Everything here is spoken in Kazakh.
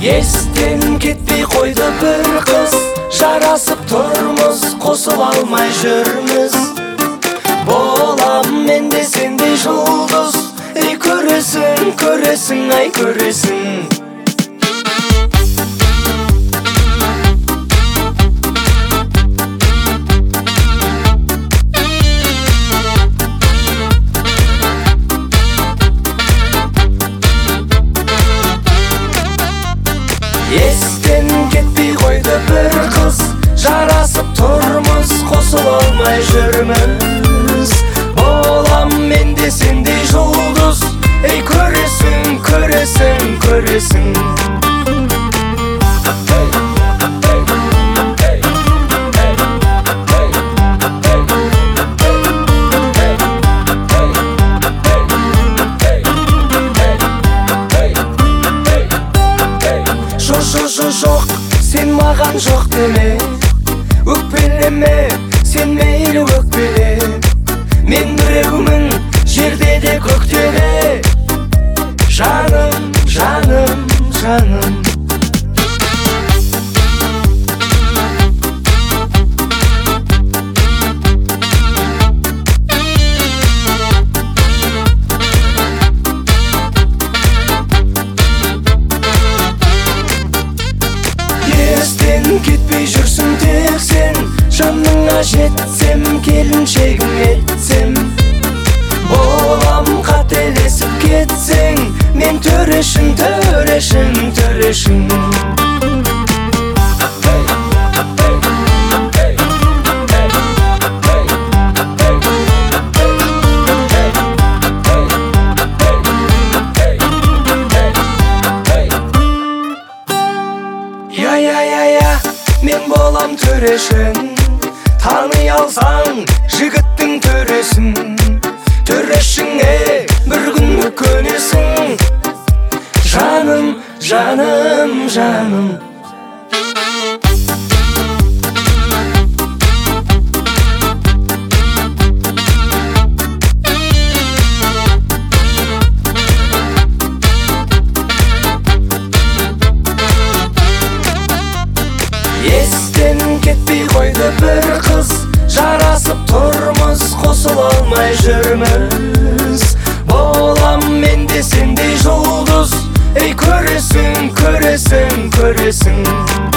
естен кетпей қойды бір қыз. Жарасып тұрмыз қосыла алмай жүрміз. Болам мен де сендей жұлдыз. Ей көресің көресің ай көресің. Жоқ сен маған жоқ деме. Өкпелеме сен мейлі өкпеле. Мен біреумін жерде де көкте де жаным жаным жаным. Жүрсің тек сен жаныңа жетсем келіншегім етсем болам қателесіп кетсең мен төрешің төрешің төрешің мен болам төрешің тани алсаң жігіттің төресін. Төрешіңе бір күні көнесің жаным жаным жаным. Қойды бір қыз жарасып тұрмыз қосыла алмай жүрміз болам мен де сендей жұлдыз ей көресің көресің көресің